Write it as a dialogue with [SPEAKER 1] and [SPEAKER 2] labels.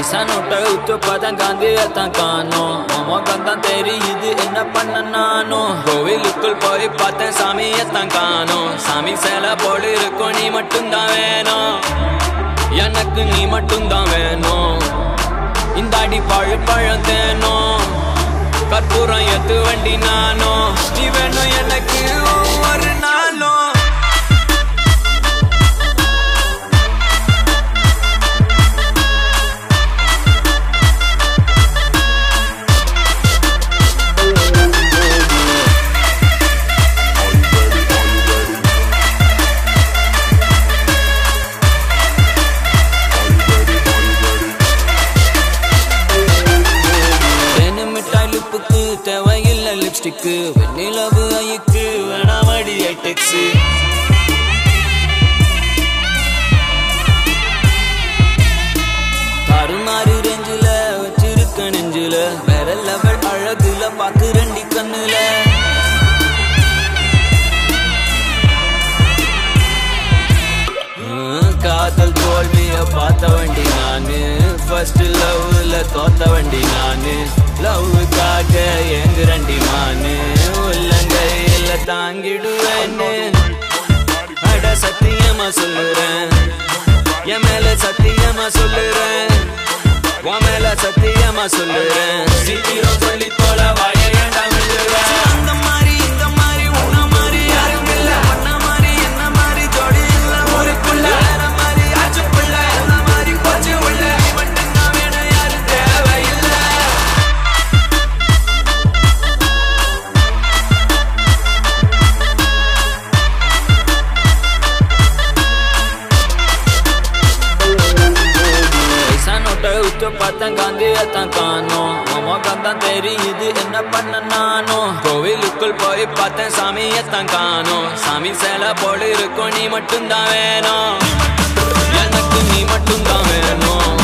[SPEAKER 1] பைசா நோட்டை உத்து பார்த்தேன் தான் காணும். மோகம் தான் தெரியுது என்ன பண்ண நானும். கோவிலுக்குள் போய் பார்த்தேன் சாமியத்தான் காணும். சாமி சேலை போல இருக்கும் நீ மட்டும்தான் வேணும். எனக்கு நீ மட்டும்தான் வேணும். இந்த அடி பழு பழம் தேனும். கற்பூரம் எத்து வண்டி நானும். நீ வேணும் எனக்கு லிப்ஸ்டிக்கு வெண்ணிலவு ஐக்கு வேணாமடி ஐடெக்ஸு தாறுமாறு தாங்கிடுவேன்னு அட சத்தியமா சொல்லுறேன். என் மேல சத்தியமா சொல்லுறேன். உன் மேல சத்தியமா சொல்லுறேன். சீக்கிரம் சொல்லி நோட்டை உத்து பார்த்தேன் காணும். காணோம் முகம் தான் தெரியுது என்ன பண்ண நானும் கோவிலுக்குள் போய் பார்த்தேன் சாமியத்தான் காணும். சாமி சேலை போல இருக்கும் நீ மட்டும்தான் வேணும். எனக்கு நீ மட்டும்தான் வேணும்.